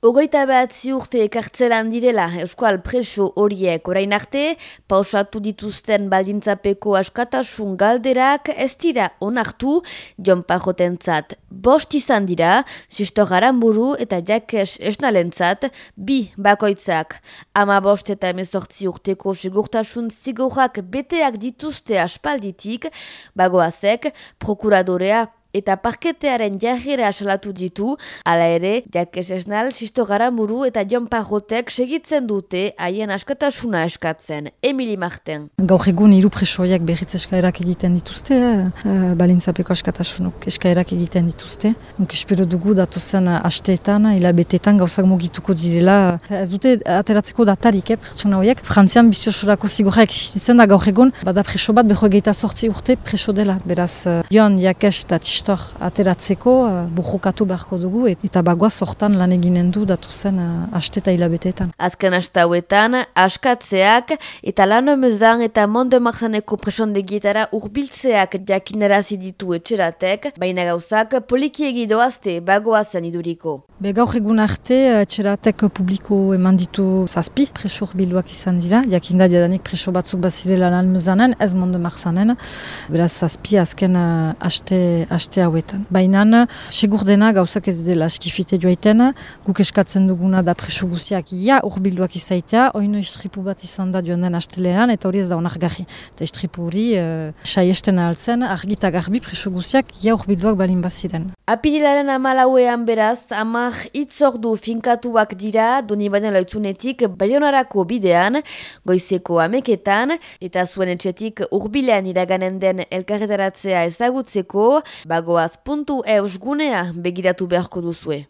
Ogoita behatzi urte ekartzelan direla Euskal preso horiek orain arte, pausatu dituzten baldintzapeko askatasun galderak ez dira onartu Jon Pajotentzat. Bost izan dira, Sisto Garamburu eta Jakes Esnalentzat, bi bakoitzak. Ama bost eta emezortzi urteko segurtasun zigorrak beteak dituzte aspalditik, bagoazek, prokuradorea eta parketearen jarrera asalatu ditu, ala ere, jakes esnal, sisto garamuru eta Jon Pajotek segitzen dute haien askatasuna eskatzen. Emili Marten. Gaur egun hiru presoiak berriz eskaerak egiten dituzte, eh, balintzapeko askatasunok eskaerak egiten dituzte. Nuk espero dugu datozen asteetan, hilabetetan gauzak mugituko dizela. Ez dute ateratzeko datarik, eh, pertsona horiek. Frantzian biztiosorako zigorra existitzen da gaur egun, bada preso bat beho egeita sortzi urte preso dela. Beraz, uh, Jon, Jakes eta Txistor ateratzeko uh, burrukatu beharko dugu eta bagoa sortan lan eginen du datu zen uh, asteta hilabeteetan. Azken astauetan, askatzeak eta lan omezan eta monde marzaneko presondegietara urbiltzeak jakinarazi ditu etxeratek, baina gauzak poliki egidoazte bagoa zen iduriko. Be gaur egun arte, etxeratek publiko eman ditu zazpi, preso urbilduak izan dira, jakinda diadanik preso batzuk bazirela lan mezanen, ez monde marzanen, beraz zazpi azken uh, aste, aste hauetan. Baina, segur dena gauzak ez dela eskifite joaiten, guk eskatzen duguna da preso guziak ia urbilduak izaitea, oino istripu bat izan da joan den astelean, eta hori ez da onargarri. Eta istripu hori, uh, saiesten altzen, argita garbi preso guziak ia urbilduak balin baziren. Apirilaren amalauean beraz, amar itzordu finkatuak dira, doni baina loitzunetik baionarako bidean, goizeko ameketan, eta zuen etxetik urbilean iraganen den elkarretaratzea ezagutzeko, bagoaz puntu eus gunea begiratu beharko duzue.